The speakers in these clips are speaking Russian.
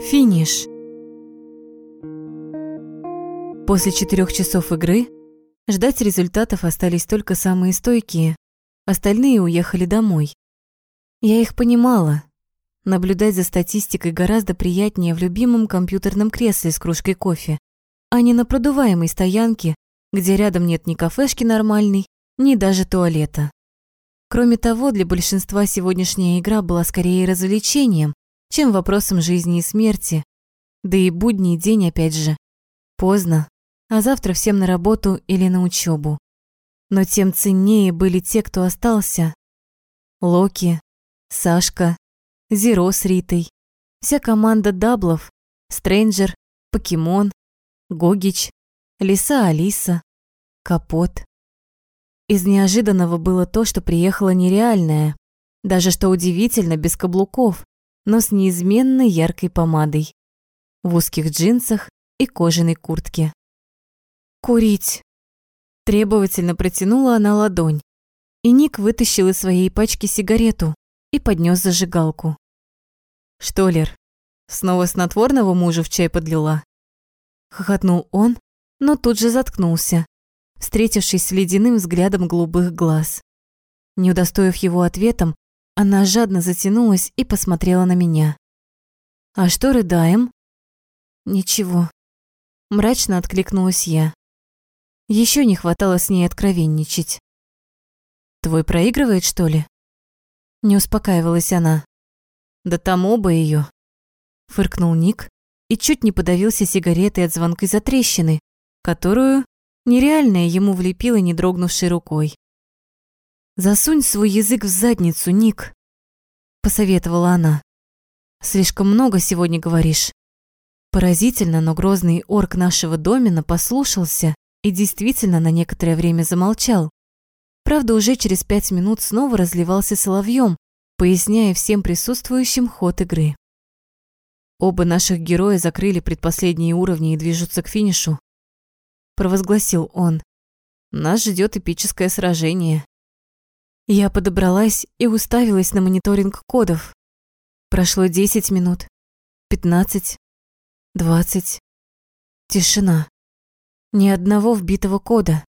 Финиш. После четырех часов игры ждать результатов остались только самые стойкие, остальные уехали домой. Я их понимала. Наблюдать за статистикой гораздо приятнее в любимом компьютерном кресле с кружкой кофе, а не на продуваемой стоянке, где рядом нет ни кафешки нормальной, ни даже туалета. Кроме того, для большинства сегодняшняя игра была скорее развлечением, чем вопросом жизни и смерти. Да и будний день опять же. Поздно, а завтра всем на работу или на учебу. Но тем ценнее были те, кто остался. Локи, Сашка, Зеро с Ритой, вся команда даблов, Стрэнджер, Покемон, Гогич, Лиса Алиса, Капот. Из неожиданного было то, что приехала нереальная, даже что удивительно, без каблуков, но с неизменной яркой помадой, в узких джинсах и кожаной куртке. «Курить!» Требовательно протянула она ладонь, и Ник вытащил из своей пачки сигарету и поднес зажигалку. «Что, Лер, снова снотворного мужу в чай подлила?» Хохотнул он, но тут же заткнулся, встретившись с ледяным взглядом голубых глаз. Не удостоив его ответом, она жадно затянулась и посмотрела на меня. «А что рыдаем?» «Ничего», – мрачно откликнулась я. Еще не хватало с ней откровенничать. «Твой проигрывает, что ли?» Не успокаивалась она. «Да там оба ее. Фыркнул Ник и чуть не подавился сигаретой от звонкой затрещины, которую нереальная ему влепила не дрогнувшей рукой. «Засунь свой язык в задницу, Ник», – посоветовала она. «Слишком много сегодня говоришь». Поразительно, но грозный орк нашего домена послушался и действительно на некоторое время замолчал. Правда, уже через пять минут снова разливался соловьем, поясняя всем присутствующим ход игры. Оба наших героя закрыли предпоследние уровни и движутся к финишу. Провозгласил он. Нас ждет эпическое сражение. Я подобралась и уставилась на мониторинг кодов. Прошло 10 минут, 15, 20. Тишина. Ни одного вбитого кода.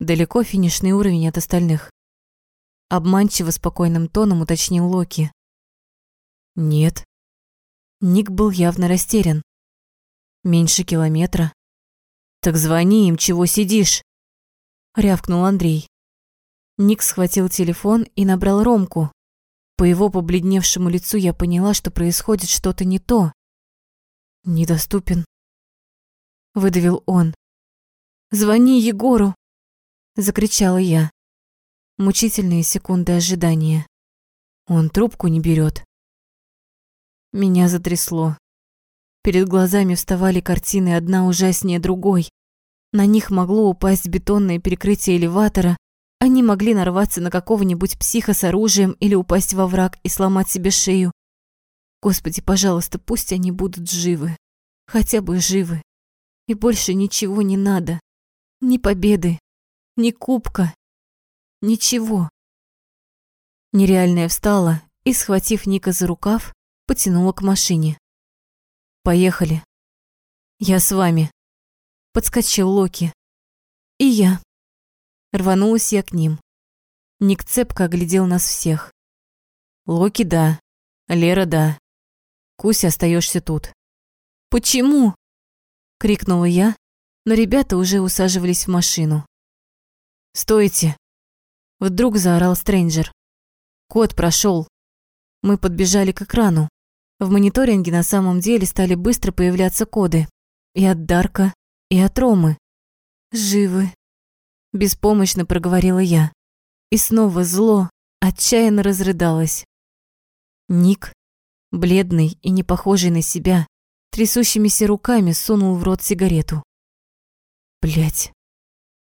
Далеко финишный уровень от остальных. Обманчиво спокойным тоном уточнил Локи. Нет. Ник был явно растерян. Меньше километра. Так звони им, чего сидишь? Рявкнул Андрей. Ник схватил телефон и набрал Ромку. По его побледневшему лицу я поняла, что происходит что-то не то. «Недоступен», — выдавил он. «Звони Егору!» — закричала я. Мучительные секунды ожидания. Он трубку не берет. Меня затрясло. Перед глазами вставали картины одна ужаснее другой. На них могло упасть бетонное перекрытие элеватора, они могли нарваться на какого-нибудь психа с оружием или упасть во враг и сломать себе шею. Господи, пожалуйста, пусть они будут живы. Хотя бы живы. И больше ничего не надо. Ни победы, ни кубка. Ничего. Нереальная встала и, схватив Ника за рукав, потянула к машине. «Поехали. Я с вами», — подскочил Локи. «И я», Рванулась я к ним. Ник цепко оглядел нас всех. Локи, да. Лера, да. Куся, остаешься тут. Почему? Крикнула я, но ребята уже усаживались в машину. «Стойте!» Вдруг заорал Стрэнджер. Код прошел. Мы подбежали к экрану. В мониторинге на самом деле стали быстро появляться коды. И от Дарка, и от Ромы. «Живы», Беспомощно проговорила я. И снова зло, отчаянно разрыдалась. Ник, бледный и не похожий на себя, трясущимися руками сунул в рот сигарету. Блять.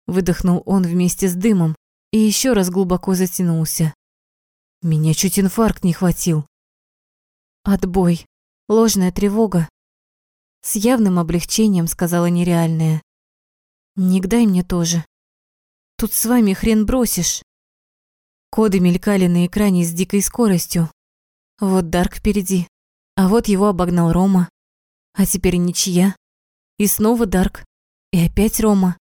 Выдохнул он вместе с дымом и еще раз глубоко затянулся. Меня чуть инфаркт не хватил. Отбой. Ложная тревога. С явным облегчением сказала нереальная. Ник, дай мне тоже. Тут с вами хрен бросишь. Коды мелькали на экране с дикой скоростью. Вот Дарк впереди, а вот его обогнал Рома. А теперь ничья. И снова Дарк. И опять Рома.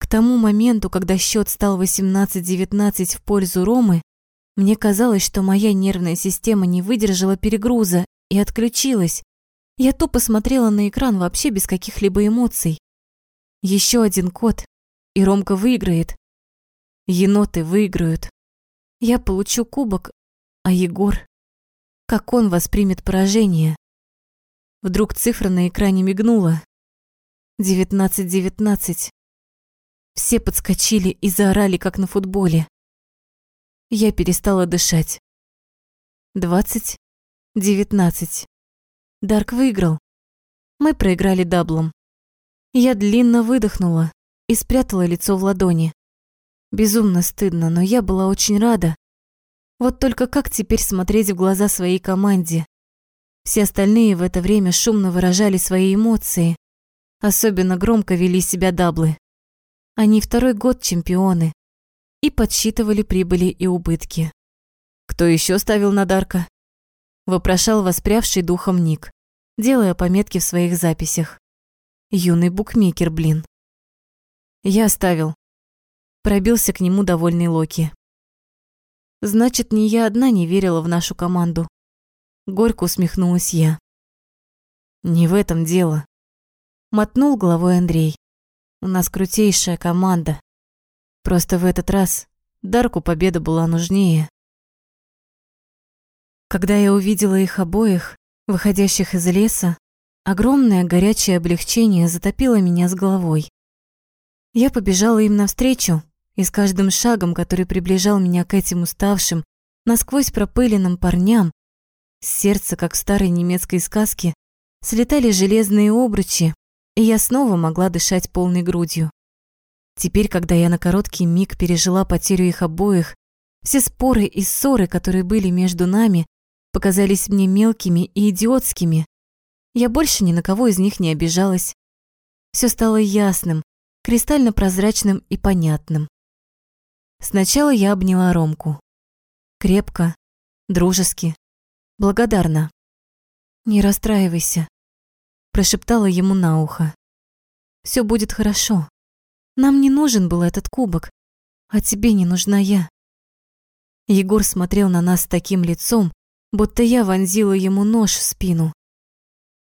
К тому моменту, когда счет стал 18-19 в пользу Ромы, мне казалось, что моя нервная система не выдержала перегруза и отключилась. Я тупо смотрела на экран вообще без каких-либо эмоций. Еще один код, и Ромка выиграет. Еноты выиграют. Я получу кубок, а Егор... Как он воспримет поражение? Вдруг цифра на экране мигнула. Девятнадцать, девятнадцать. Все подскочили и заорали, как на футболе. Я перестала дышать. Двадцать, девятнадцать. Дарк выиграл. Мы проиграли даблом. Я длинно выдохнула и спрятала лицо в ладони. Безумно стыдно, но я была очень рада. Вот только как теперь смотреть в глаза своей команде? Все остальные в это время шумно выражали свои эмоции. Особенно громко вели себя даблы. Они второй год чемпионы и подсчитывали прибыли и убытки. «Кто еще ставил на Дарка?» Вопрошал воспрявший духом Ник, делая пометки в своих записях. Юный букмекер, блин. Я ставил. Пробился к нему довольный Локи. Значит, не я одна не верила в нашу команду. Горько усмехнулась я. Не в этом дело. Мотнул головой Андрей. У нас крутейшая команда. Просто в этот раз Дарку победа была нужнее. Когда я увидела их обоих, выходящих из леса, огромное горячее облегчение затопило меня с головой. Я побежала им навстречу, и с каждым шагом, который приближал меня к этим уставшим, насквозь пропыленным парням, с сердца, как в старой немецкой сказке, слетали железные обручи, и я снова могла дышать полной грудью. Теперь, когда я на короткий миг пережила потерю их обоих, все споры и ссоры, которые были между нами, показались мне мелкими и идиотскими. Я больше ни на кого из них не обижалась. Все стало ясным, кристально прозрачным и понятным. Сначала я обняла Ромку. Крепко, дружески, благодарна. «Не расстраивайся», – прошептала ему на ухо. «Все будет хорошо. Нам не нужен был этот кубок, а тебе не нужна я». Егор смотрел на нас с таким лицом, будто я вонзила ему нож в спину.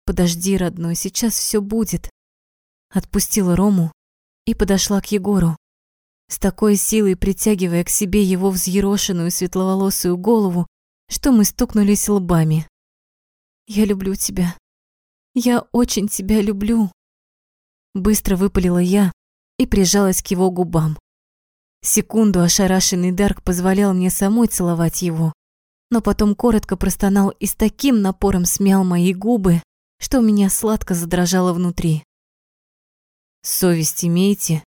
«Подожди, родной, сейчас все будет». Отпустила Рому и подошла к Егору с такой силой притягивая к себе его взъерошенную светловолосую голову, что мы стукнулись лбами. «Я люблю тебя. Я очень тебя люблю», быстро выпалила я и прижалась к его губам. Секунду ошарашенный Дарк позволял мне самой целовать его, но потом коротко простонал и с таким напором смял мои губы, что у меня сладко задрожало внутри. «Совесть имеете?»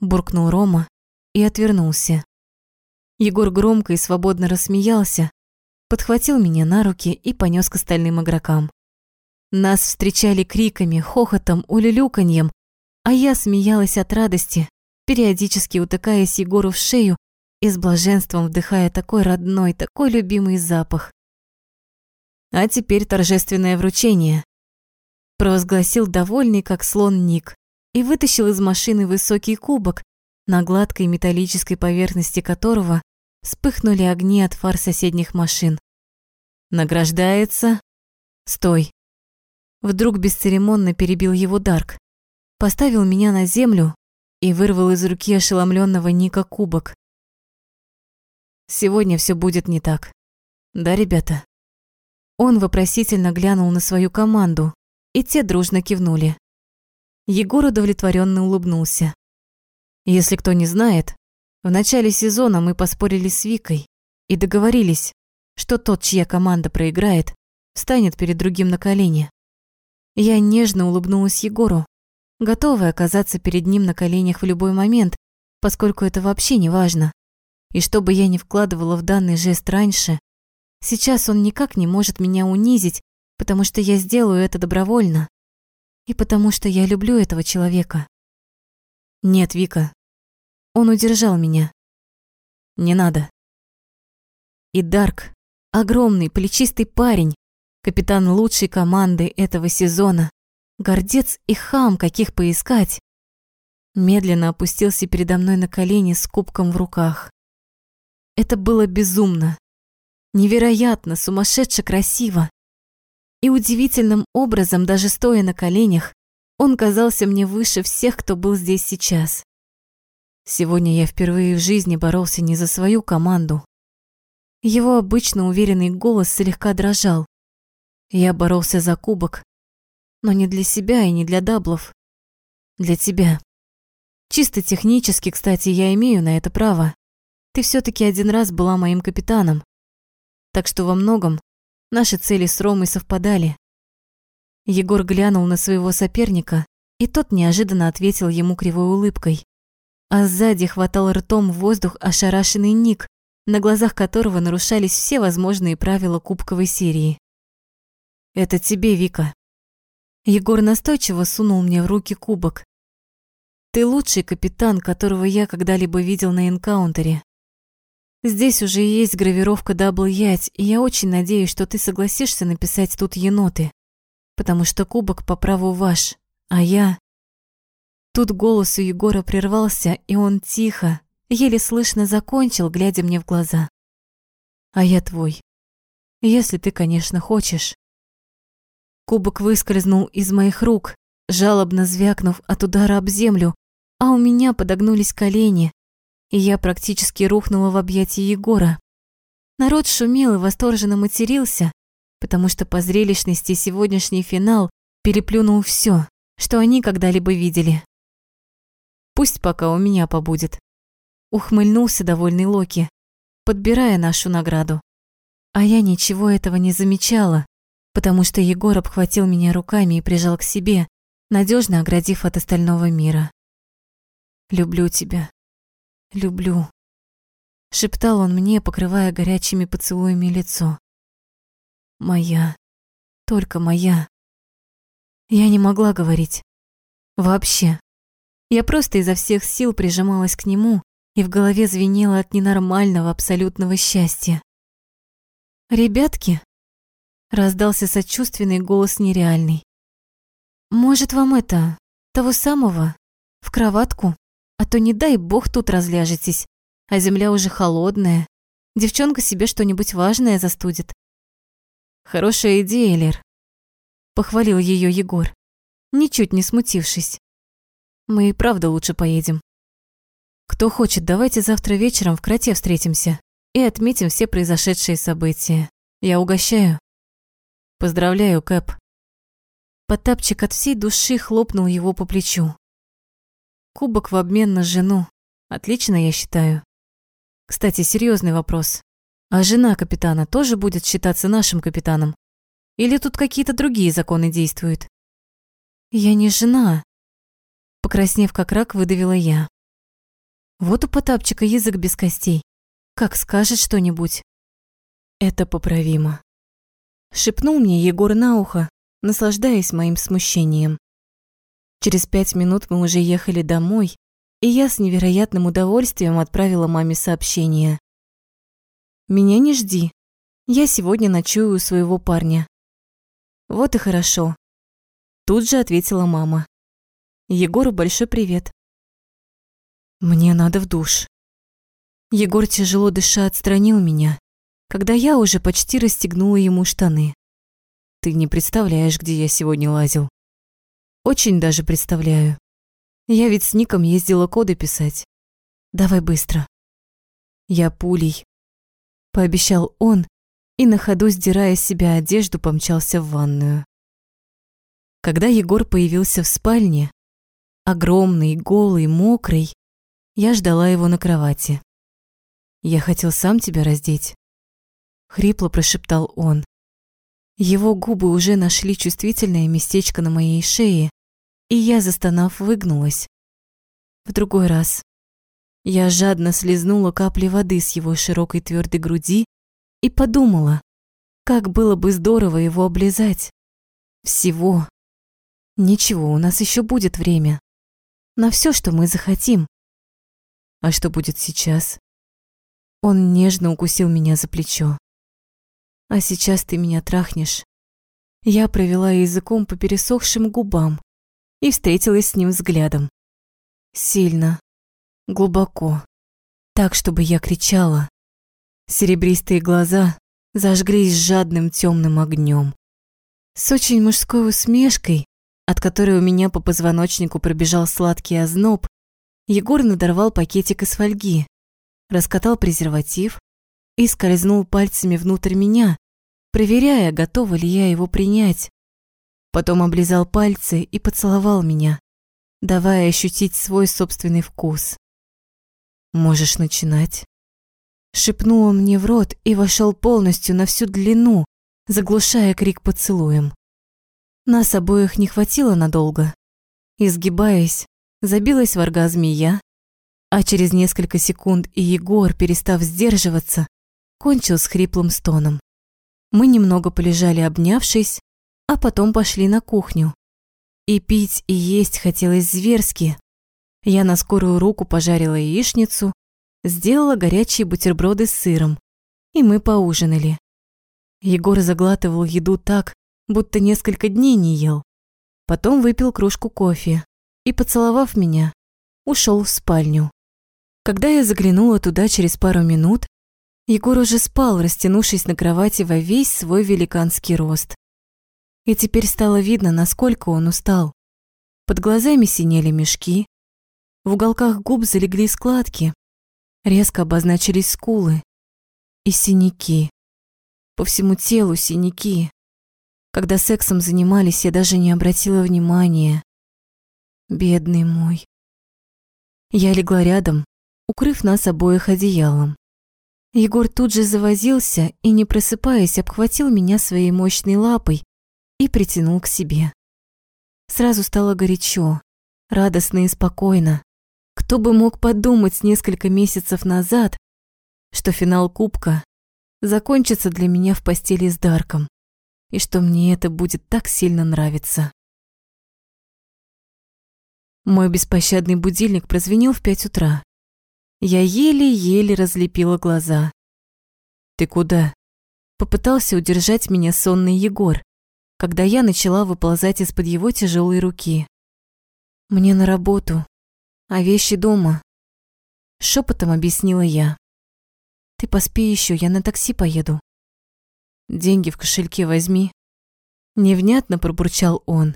буркнул Рома и отвернулся. Егор громко и свободно рассмеялся, подхватил меня на руки и понес к остальным игрокам. Нас встречали криками, хохотом, улюлюканьем, а я смеялась от радости, периодически утыкаясь Егору в шею и с блаженством вдыхая такой родной, такой любимый запах. А теперь торжественное вручение, провозгласил довольный, как слон Ник и вытащил из машины высокий кубок, на гладкой металлической поверхности которого вспыхнули огни от фар соседних машин. Награждается... Стой. Вдруг бесцеремонно перебил его Дарк, поставил меня на землю и вырвал из руки ошеломленного Ника кубок. Сегодня все будет не так. Да, ребята? Он вопросительно глянул на свою команду, и те дружно кивнули. Егор удовлетворенно улыбнулся. Если кто не знает, в начале сезона мы поспорили с Викой и договорились, что тот, чья команда проиграет, встанет перед другим на колени. Я нежно улыбнулась Егору, готовая оказаться перед ним на коленях в любой момент, поскольку это вообще не важно. И что бы я ни вкладывала в данный жест раньше, сейчас он никак не может меня унизить, потому что я сделаю это добровольно и потому что я люблю этого человека. Нет, Вика. Он удержал меня. Не надо. И Дарк Огромный, плечистый парень, капитан лучшей команды этого сезона, гордец и хам, каких поискать, медленно опустился передо мной на колени с кубком в руках. Это было безумно, невероятно, сумасшедше красиво. И удивительным образом, даже стоя на коленях, он казался мне выше всех, кто был здесь сейчас. Сегодня я впервые в жизни боролся не за свою команду. Его обычно уверенный голос слегка дрожал. Я боролся за кубок, но не для себя и не для даблов. Для тебя. Чисто технически, кстати, я имею на это право. Ты все таки один раз была моим капитаном. Так что во многом наши цели с Ромой совпадали. Егор глянул на своего соперника, и тот неожиданно ответил ему кривой улыбкой. А сзади хватал ртом воздух ошарашенный Ник, на глазах которого нарушались все возможные правила кубковой серии. «Это тебе, Вика». Егор настойчиво сунул мне в руки кубок. «Ты лучший капитан, которого я когда-либо видел на энкаунтере. Здесь уже есть гравировка дабл ять, и я очень надеюсь, что ты согласишься написать тут еноты потому что кубок по праву ваш, а я... Тут голос у Егора прервался, и он тихо, еле слышно закончил, глядя мне в глаза. А я твой. Если ты, конечно, хочешь. Кубок выскользнул из моих рук, жалобно звякнув от удара об землю, а у меня подогнулись колени, и я практически рухнула в объятия Егора. Народ шумел и восторженно матерился, потому что по зрелищности сегодняшний финал переплюнул все, что они когда-либо видели. Пусть пока у меня побудет. Ухмыльнулся довольный Локи, подбирая нашу награду. А я ничего этого не замечала, потому что Егор обхватил меня руками и прижал к себе, надежно оградив от остального мира. «Люблю тебя. Люблю», — шептал он мне, покрывая горячими поцелуями лицо. Моя. Только моя. Я не могла говорить. Вообще. Я просто изо всех сил прижималась к нему, и в голове звенело от ненормального абсолютного счастья. «Ребятки!» — раздался сочувственный голос нереальный. «Может, вам это, того самого, в кроватку? А то не дай бог тут разляжетесь, а земля уже холодная. Девчонка себе что-нибудь важное застудит. Хорошая идея, Лер. Похвалил ее Егор, ничуть не смутившись. Мы и правда лучше поедем. Кто хочет, давайте завтра вечером в Кроте встретимся и отметим все произошедшие события. Я угощаю. Поздравляю, Кэп. Потапчик от всей души хлопнул его по плечу. Кубок в обмен на жену. Отлично, я считаю. Кстати, серьезный вопрос. А жена капитана тоже будет считаться нашим капитаном? Или тут какие-то другие законы действуют? Я не жена. Покраснев как рак, выдавила я. Вот у Потапчика язык без костей. Как скажет что-нибудь. Это поправимо. Шепнул мне Егор на ухо, наслаждаясь моим смущением. Через пять минут мы уже ехали домой, и я с невероятным удовольствием отправила маме сообщение. Меня не жди. Я сегодня ночую у своего парня. Вот и хорошо. Тут же ответила мама. Егору большой привет. Мне надо в душ. Егор тяжело дыша отстранил меня, когда я уже почти расстегнула ему штаны. Ты не представляешь, где я сегодня лазил. Очень даже представляю. Я ведь с Ником ездила коды писать. Давай быстро. Я пулей пообещал он и на ходу, сдирая с себя одежду, помчался в ванную. Когда Егор появился в спальне, огромный, голый, мокрый, я ждала его на кровати. «Я хотел сам тебя раздеть», — хрипло прошептал он. Его губы уже нашли чувствительное местечко на моей шее, и я, застонав, выгнулась. В другой раз. Я жадно слезнула капли воды с его широкой твердой груди и подумала, как было бы здорово его облизать. Всего. Ничего, у нас еще будет время. На все, что мы захотим. А что будет сейчас? Он нежно укусил меня за плечо. А сейчас ты меня трахнешь. Я провела языком по пересохшим губам и встретилась с ним взглядом. Сильно, глубоко, так, чтобы я кричала. Серебристые глаза зажглись жадным темным огнем. С очень мужской усмешкой, от которой у меня по позвоночнику пробежал сладкий озноб, Егор надорвал пакетик из фольги, раскатал презерватив и скользнул пальцами внутрь меня, проверяя, готова ли я его принять. Потом облизал пальцы и поцеловал меня, давая ощутить свой собственный вкус. «Можешь начинать», — шепнул он мне в рот и вошел полностью на всю длину, заглушая крик поцелуем. Нас обоих не хватило надолго. Изгибаясь, забилась в оргазме я, а через несколько секунд и Егор, перестав сдерживаться, кончил с хриплым стоном. Мы немного полежали, обнявшись, а потом пошли на кухню. И пить, и есть хотелось зверски. Я на скорую руку пожарила яичницу, сделала горячие бутерброды с сыром, и мы поужинали. Егор заглатывал еду так, будто несколько дней не ел. Потом выпил кружку кофе и, поцеловав меня, ушел в спальню. Когда я заглянула туда через пару минут, Егор уже спал, растянувшись на кровати во весь свой великанский рост. И теперь стало видно, насколько он устал. Под глазами синели мешки, в уголках губ залегли складки, резко обозначились скулы и синяки. По всему телу синяки. Когда сексом занимались, я даже не обратила внимания. Бедный мой. Я легла рядом, укрыв нас обоих одеялом. Егор тут же завозился и, не просыпаясь, обхватил меня своей мощной лапой и притянул к себе. Сразу стало горячо, радостно и спокойно. Кто бы мог подумать несколько месяцев назад, что финал Кубка закончится для меня в постели с Дарком, и что мне это будет так сильно нравиться. Мой беспощадный будильник прозвенел в пять утра. Я еле-еле разлепила глаза. «Ты куда?» Попытался удержать меня сонный Егор, когда я начала выползать из-под его тяжелой руки. «Мне на работу, а вещи дома», — шепотом объяснила я. «Ты поспи еще, я на такси поеду». «Деньги в кошельке возьми». Невнятно пробурчал он.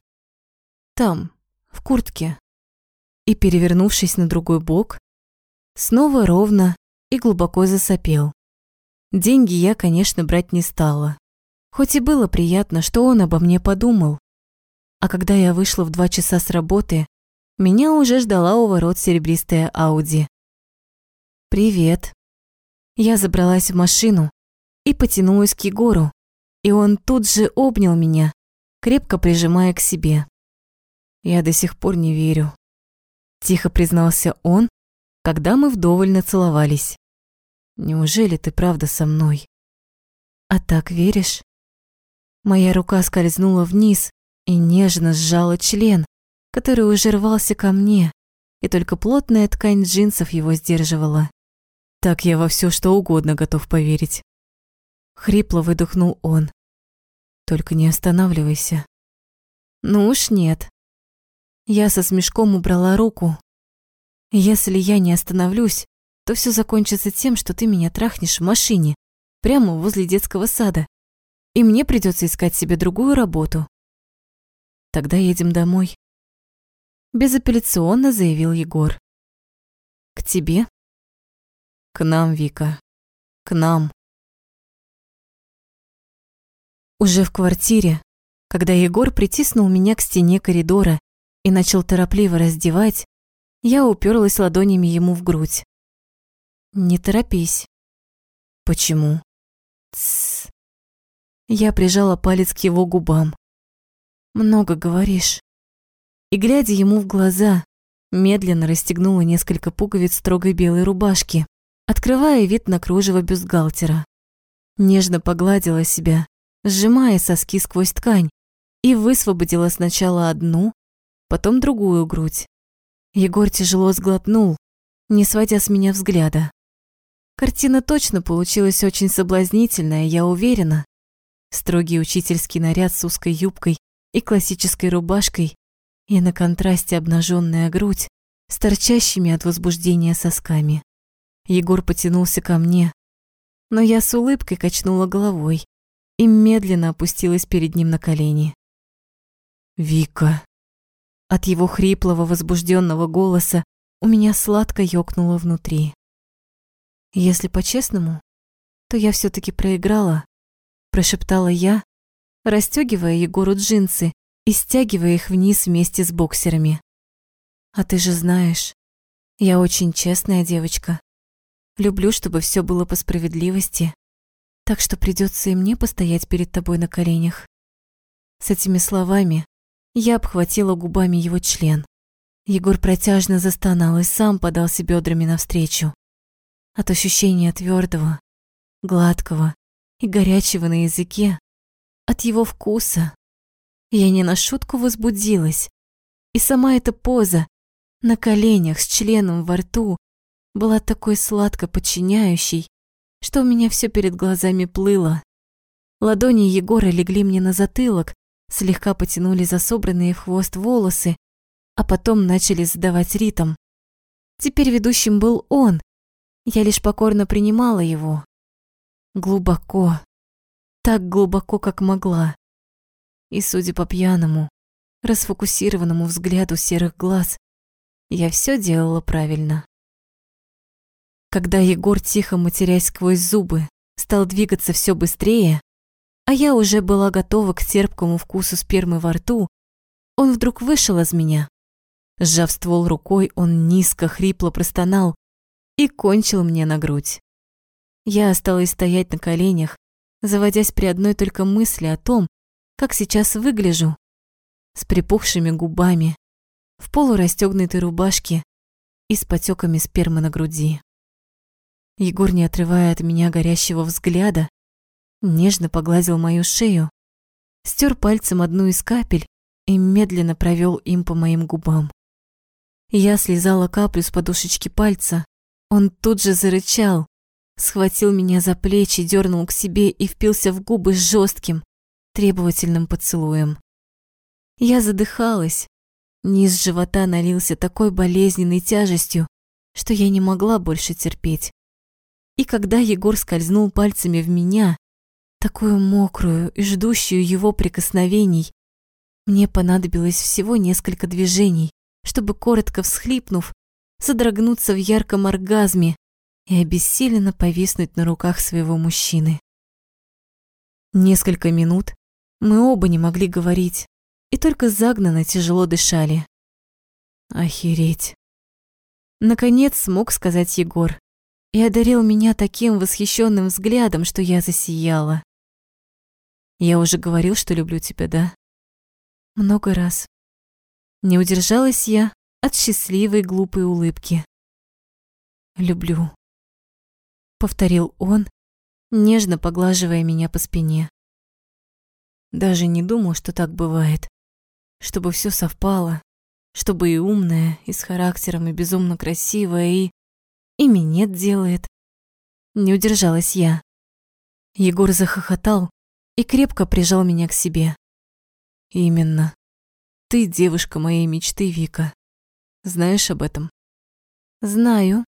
«Там, в куртке». И, перевернувшись на другой бок, снова ровно и глубоко засопел. Деньги я, конечно, брать не стала. Хоть и было приятно, что он обо мне подумал. А когда я вышла в два часа с работы, меня уже ждала у ворот серебристая Ауди. «Привет». Я забралась в машину и потянулась к Егору, и он тут же обнял меня, крепко прижимая к себе. «Я до сих пор не верю», – тихо признался он, когда мы вдоволь нацеловались. Неужели ты правда со мной? А так веришь? Моя рука скользнула вниз и нежно сжала член, который уже рвался ко мне, и только плотная ткань джинсов его сдерживала. Так я во все что угодно готов поверить. Хрипло выдохнул он. Только не останавливайся. Ну уж нет. Я со смешком убрала руку, если я не остановлюсь, то все закончится тем, что ты меня трахнешь в машине, прямо возле детского сада, и мне придется искать себе другую работу. Тогда едем домой. Безапелляционно заявил Егор. К тебе? К нам, Вика. К нам. Уже в квартире, когда Егор притиснул меня к стене коридора и начал торопливо раздевать, я уперлась ладонями ему в грудь. «Не торопись». «Почему?» «Тссс». Я прижала палец к его губам. «Много говоришь». И, глядя ему в глаза, медленно расстегнула несколько пуговиц строгой белой рубашки, открывая вид на кружево бюстгальтера. Нежно погладила себя, сжимая соски сквозь ткань, и высвободила сначала одну, потом другую грудь. Егор тяжело сглотнул, не сводя с меня взгляда. Картина точно получилась очень соблазнительная, я уверена. Строгий учительский наряд с узкой юбкой и классической рубашкой, и на контрасте обнаженная грудь с торчащими от возбуждения сосками. Егор потянулся ко мне, но я с улыбкой качнула головой и медленно опустилась перед ним на колени. «Вика!» От его хриплого, возбужденного голоса у меня сладко ёкнуло внутри. Если по-честному, то я все таки проиграла, прошептала я, расстегивая Егору джинсы и стягивая их вниз вместе с боксерами. А ты же знаешь, я очень честная девочка. Люблю, чтобы все было по справедливости, так что придется и мне постоять перед тобой на коленях. С этими словами я обхватила губами его член. Егор протяжно застонал и сам подался бедрами навстречу. От ощущения твердого, гладкого и горячего на языке, от его вкуса. Я не на шутку возбудилась, и сама эта поза на коленях с членом во рту была такой сладко подчиняющей, что у меня все перед глазами плыло. Ладони Егора легли мне на затылок, слегка потянули за собранные в хвост волосы, а потом начали задавать ритм. Теперь ведущим был он. Я лишь покорно принимала его. Глубоко. Так глубоко, как могла. И, судя по пьяному, расфокусированному взгляду серых глаз, я все делала правильно. Когда Егор, тихо матерясь сквозь зубы, стал двигаться все быстрее, а я уже была готова к терпкому вкусу спермы во рту, он вдруг вышел из меня, Сжав ствол рукой, он низко, хрипло простонал и кончил мне на грудь. Я осталась стоять на коленях, заводясь при одной только мысли о том, как сейчас выгляжу, с припухшими губами, в полурастегнутой рубашке и с потеками спермы на груди. Егор, не отрывая от меня горящего взгляда, нежно погладил мою шею, стер пальцем одну из капель и медленно провел им по моим губам. Я слезала каплю с подушечки пальца. Он тут же зарычал, схватил меня за плечи, дернул к себе и впился в губы жестким, требовательным поцелуем. Я задыхалась. Низ живота налился такой болезненной тяжестью, что я не могла больше терпеть. И когда Егор скользнул пальцами в меня, такую мокрую и ждущую его прикосновений, мне понадобилось всего несколько движений, чтобы, коротко всхлипнув, содрогнуться в ярком оргазме и обессиленно повиснуть на руках своего мужчины. Несколько минут мы оба не могли говорить и только загнанно тяжело дышали. Охереть. Наконец смог сказать Егор и одарил меня таким восхищенным взглядом, что я засияла. Я уже говорил, что люблю тебя, да? Много раз. Не удержалась я от счастливой глупой улыбки. «Люблю», — повторил он, нежно поглаживая меня по спине. Даже не думал, что так бывает, чтобы все совпало, чтобы и умная, и с характером, и безумно красивая, и... и минет делает. Не удержалась я. Егор захохотал и крепко прижал меня к себе. Именно. Ты девушка моей мечты, Вика. Знаешь об этом? Знаю.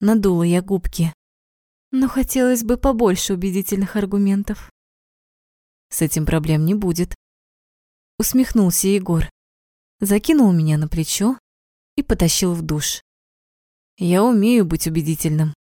Надула я губки. Но хотелось бы побольше убедительных аргументов. С этим проблем не будет. Усмехнулся Егор. Закинул меня на плечо и потащил в душ. Я умею быть убедительным.